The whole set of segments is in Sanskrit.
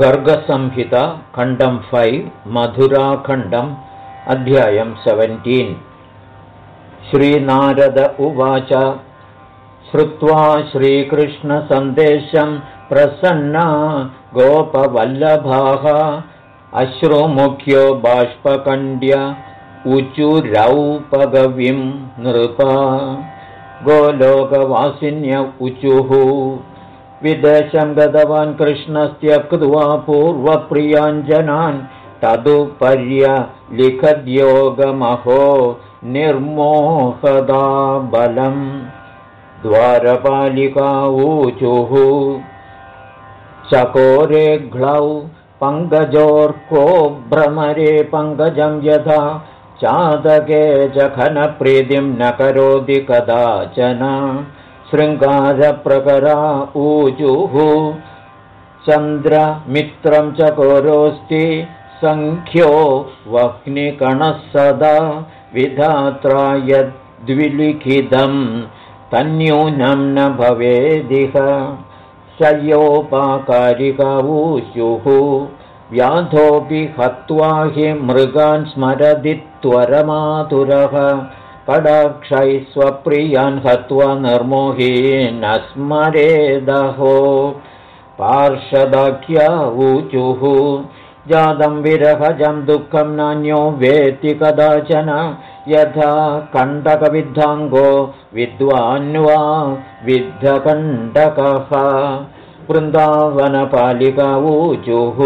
गर्गसंहिता खण्डं फैव् मधुराखण्डम् अध्यायं सेवेण्टीन् श्रीनारद उवाच श्रुत्वा श्रीकृष्णसन्देशं प्रसन्ना गोपवल्लभाः अश्रुमुख्यो बाष्पकण्ड्य उचुरौपगविं नृपा। गोलोकवासिन्य उचुः विदेशं गतवान् कृष्णस्त्यक्त्वा पूर्वप्रियाञ्जनान् तदुपर्य लिखद्योगमहो निर्मोहदा बलम् द्वारपालिका ऊचुः। चकोरेघ्लौ पङ्कजोर्को भ्रमरे पङ्कजं यथा चादके च खनप्रीतिं न करोति कदाचन शृङ्गारप्रकरा ऊचुः चन्द्रमित्रं च कोरोऽस्ति सङ्ख्यो वह्निकणः सदा विधात्रा यद्विलिखितं तन्यूनं न भवेदिह। ऊचुः व्याधोऽपि हत्वा हि मृगान् स्मरति त्वरमातुरः कडाक्षैः स्वप्रियान् हत्वा निर्मोही न स्मरेदहो पार्षदाख्या ऊचुः। जातं विरहजं दुःखं नान्यो वेत्ति कदाचन। यथा कण्टकविद्धाङ्गो विद्वान्वा विद्धकण्टकः वृन्दावनपालिका ऊचुः।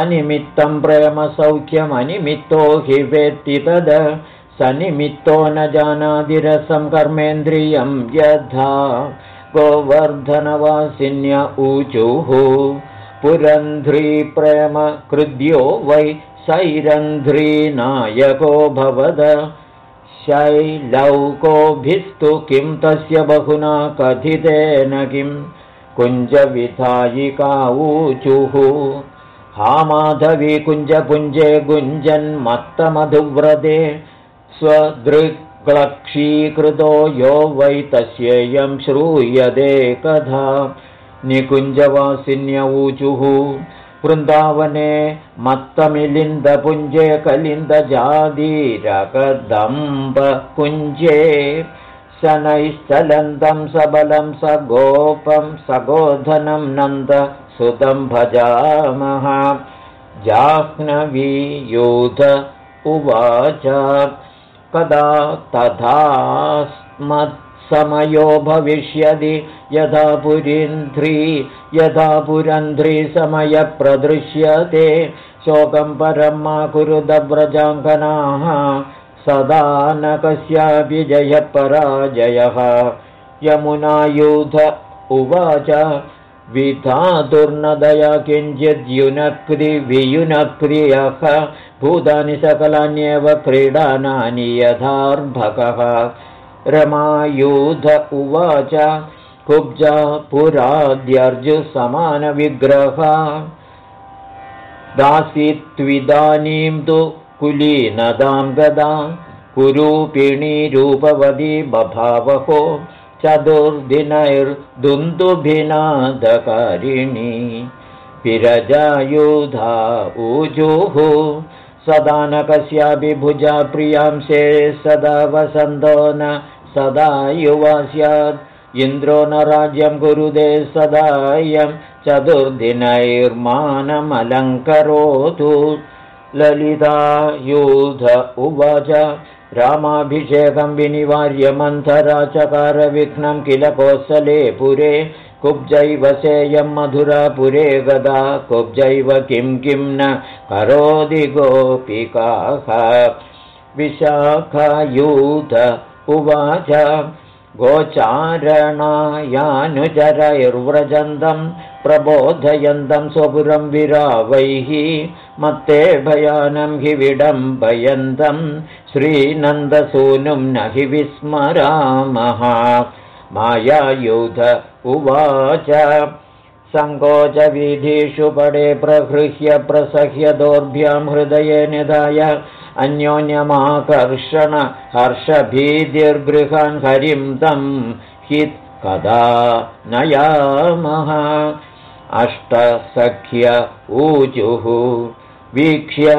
अनिमित्तं प्रेमसौख्यमनिमित्तो हि वेत्ति तद सनिमित्तो न जानादिरसं कर्मेन्द्रियं यथा गोवर्धनवासिन्य ऊचुः पुरन्ध्रीप्रेमकृद्यो वै सैरन्ध्रीनायको भवद शैलौकोभिस्तु किं तस्य बहुना कथितेन किं कुञ्जविधायिका ऊचुः हा माधवी कुञ्जपुञ्जे गुञ्जन्मत्तमधुव्रते स्वदृक्लक्षीकृतो यो वै तस्येयं श्रूयते कथा। निकुञ्जवासिन्यऊचुः वृन्दावने मत्तमिलिन्दपुञ्जे कलिन्दजादीरकदम्बकुञ्जे शनैश्चलन्तं सबलं स गोपं सगोधनं नन्द सुतं भजामः। जाह्नवीयूथ उवाच कदा तथा समयो भविष्यति यथा पुरीन्ध्री यथा पुरन्ध्री समयप्रदृश्यते शोकं परं मा कुरुदव्रजाङ्गनाः सदा न कस्यापि जयपराजयः यमुनायुध उवाच विधातुर्नदया किञ्चिद्युनक्रिवियुनक्रियः भूतानि सकलान्येव क्रीडानानि यथार्भकः। रमायूध उवाच कुब्जा पुराद्यर्जुसमानविग्रहा। दासीत्विदानीं तु कुलीनदां गदा कुरूपिणीरूपवती बभावहो चतुर्दिनैर्दुन्दुभिनादकारिणी विरजायुधा ऊजुः सदा न कस्यापि भुजा प्रियांसे सदा वसन्तो न सदा युवा स्यात् इन्द्रो न राज्यं कुरुदे सदायं चतुर्दिनैर्मानमलङ्करोतु। ललितायूध उवाच रामाभिषेकं विनिवार्य मन्थराचकारविघ्नं किल कोसले पुरे कुब्जैव सेयं मधुरापुरे गदा कुब्जैव किं किं न करोति गोपिकाः। विशाखायूथ उवाच गोचारणायानुचरैर्व्रजन्तं प्रबोधयन्तं स्वपुरं विरावैः मत्ते भयानं हि विडम्बयन्तं श्रीनन्दसूनुं न हि विस्मरामः। मायायुध उवाच सङ्कोचविधिषु पडे प्रहृह्य प्रसह्य दोर्भ्यां हृदये निधाय अन्योन्यमाकर्षण हर्षभीतिर्गृहान् हरिं तं हि कदा नयामः। अष्टसख्य ऊचुः वीक्ष्य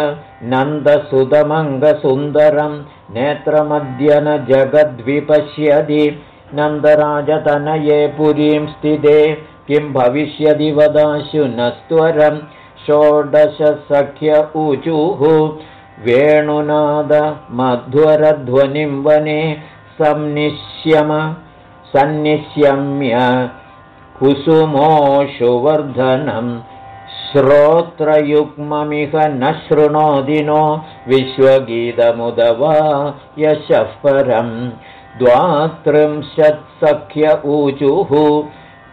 नन्दसुतमङ्गसुन्दरं नेत्रमद्यनजगद्विपश्यति नन्दराजतनये पुरीं स्थिते किं भविष्यति वदाशु न स्त्वरं षोडशसख्य ऊचुः वेणुनादमध्वरध्वनिं वने संनिश्यम सन्निश्यम्य कुसुमोषुवर्धनं श्रोत्रयुग्ममिह न शृणोति नो विश्वगीतमुदवा यशः परम् द्वात्रिंशत्सख्य ऊचुः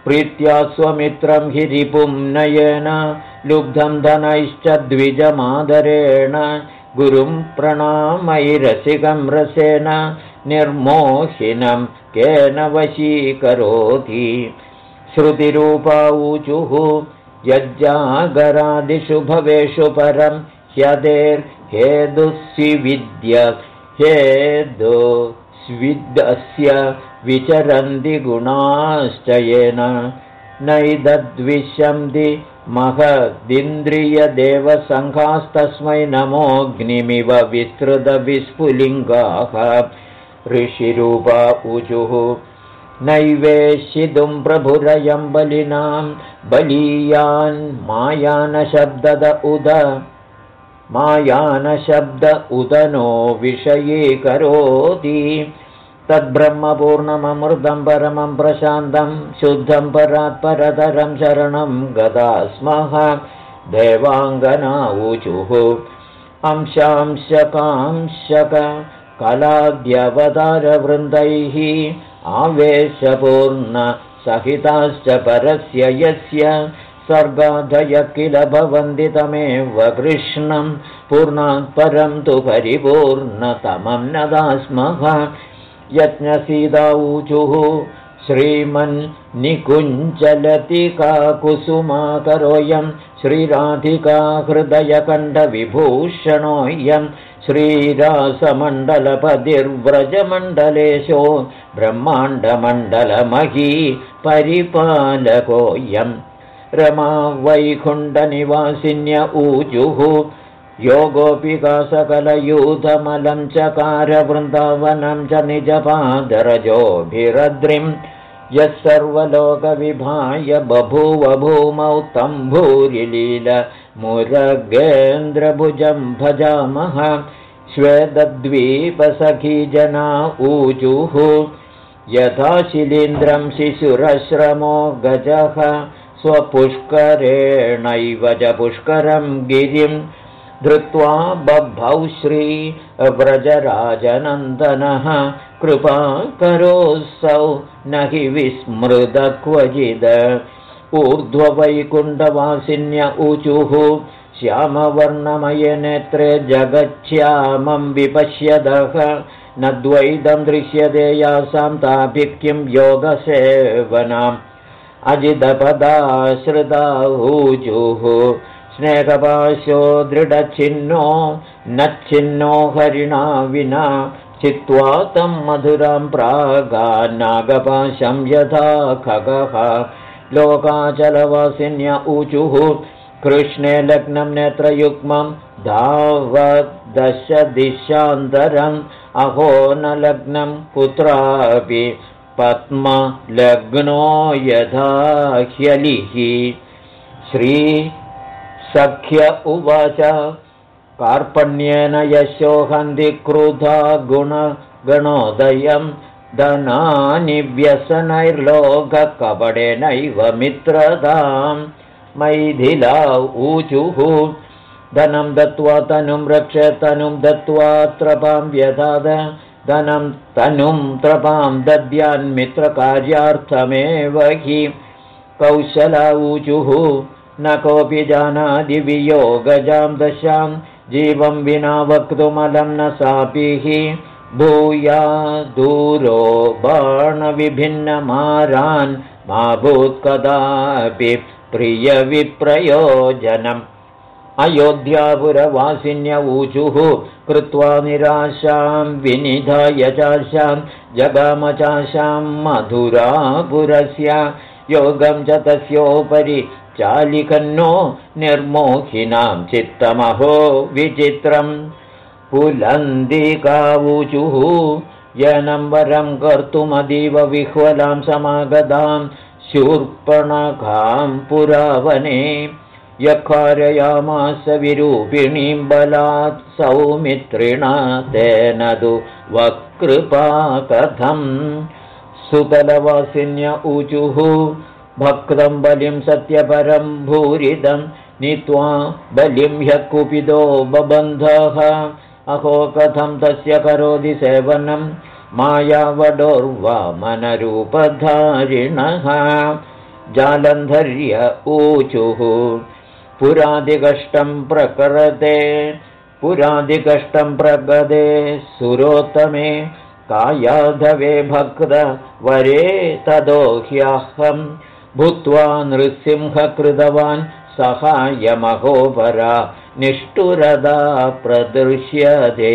प्रीत्या स्वमित्रं हि रिपुं नयेन लुब्धं धनैश्च द्विजमादरेण गुरुं प्रणामैरसिकं रसेन निर्मोहिनं केन वशीकरोति श्रुतिरूपा ऊचुः यज्जागरादिषु भवेषु परं ह्यदेर्हेदुस्विविद्य हेदु स्विदस्य विचरन्ति गुणाश्च येन। नैदद्विशन्ति महदिन्द्रियदेवसङ्घास्तस्मै नमोऽग्निमिव विस्तृतविस्फुलिङ्गाः। ऋषिरूपा ऊजुः नैवेशितुं प्रभुरयं बलिनां बलीयान् मायानशब्दद उद मायानशब्द उदनो विषयीकरोति तद्ब्रह्मपूर्णममृतं परमं प्रशान्तं शुद्धं परात्परतरं शरणं गता स्मः देवाङ्गनाऊचुः अंशांशकांशकलाद्यवतारवृन्दैः आवेशपूर्णसहिताश्च परस्य यस्य सर्गाधय किल भवन्ति तमेव कृष्णं पूर्णात् परं तु परिपूर्णतमं न दास्मः। यज्ञसीदाऊचुः कुसुमाकरोऽयं श्रीराधिका हृदयकण्ठविभूषणोऽयं श्रीरासमण्डलपतिर्व्रजमण्डलेशो ब्रह्माण्डमण्डलमही परिपालकोऽयं रमा वैकुण्ठनिवासिन्य ऊजुः योगोऽपिका सकलयूथमलं चकारवृन्दावनं च निजपादरजोभिरद्रिं यः सर्वलोकविभाय बभूव भूमौ तं भूरिलीलमुरगेन्द्रभुजं भजामः श्वेतद्वीपसखीजना ऊजुः यथा शिलीन्द्रं शिशुरश्रमो गजः स्वपुष्करेणैव च पुष्करं गिरिं धृत्वा बभौ श्रीव्रजराजनन्दनः कृपाकरोऽसौ न हि विस्मृतक्वचिद। ऊर्ध्ववैकुण्ठवासिन्य ऊचुः श्यामवर्णमयनेत्रे जगच्छ्यामं विपश्यदः न द्वैतं दृश्यते यासां ताभिः किं योगसेवनाम्। अजितपदाश्रिता ऊजुः स्नेहपाशो दृढच्छिन्नो न छिन्नो हरिणा विना। चित्वा तं मधुरां प्रागान्नागपाशं यथा खगः। लोकाचलवासिन्य ऊचुः कृष्णे लग्नं नेत्रयुग्मं धावदशदिशान्तरम् अहो न लग्नं कुत्रापि पद्मलग्नो यथा ह्यलिः श्रीसख्य उवाच कार्पण्येन यशोहन्ति क्रुधा गुणगणोदयं। धनानि व्यसनैर्लोककपडेनैव मित्रताम् मैथिला ऊचुः। धनं दत्त्वा तनुं रक्ष तनुं दत्त्वा त्रपां व्यधाद। धनं तनुं त्रपां दद्यान्मित्रकार्यार्थमेव हि। कौशला ऊचुः। न कोऽपि जानाति वियोगजां दशां। जीवं विना वक्तुमलं न सापिः भूया दूरो बाणविभिन्नमारान्। मा भूत्कदापि प्रियविप्रयोजनम्। अयोध्यापुरवासिन्य ऊचुः कृत्वा निराशां विनिधाय चाशां जगामचाशां मधुरापुरस्य। योगं च तस्योपरि चालिकन्नो निर्मोहिनां चित्तमहो विचित्रम्। पुलन्दिकावुचुः यनं वरं कर्तुमदीव विह्वलां समागतां शूर्पणकां पुरावने यकारयामास विरूपिणीं बलात् सौमित्रिणा तेन तु वकृपा कथम् सुतलवासिन्य ऊचुः भक्तं बलिं सत्यपरं भूरिदं नीत्वा बलिं ह्यः कुपितो बबन्धः। अहो कथं तस्य करोति सेवनं मायावडोर्वामनरूपधारिणः जालन्धर्य ऊचुः। पुरादिकष्टं प्रकरते पुरादिकष्टं प्रगदे सुरोत्तमे कायाधवे भक्तवरे तदो ह्यहं भूत्वा नृसिंहकृतवान् सहायमहोपरा निष्ठुरदा प्रदृश्यते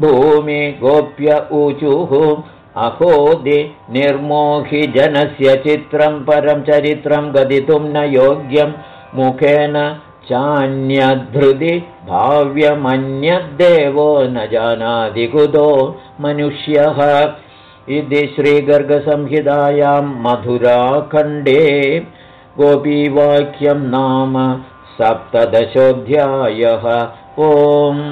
भूमि गोप्य ऊचुः अहोदि निर्मोहि जनस्य चित्रं परं चरित्रं गदितुं न योग्यं मुखेन चान्यधृति भाव्यमन्यद्देवो न जानाति कुतो मनुष्यः। इति श्रीगर्गसंहितायां मधुराखण्डे गोपीवाक्यं नाम सप्तदशोऽध्यायः। ओम्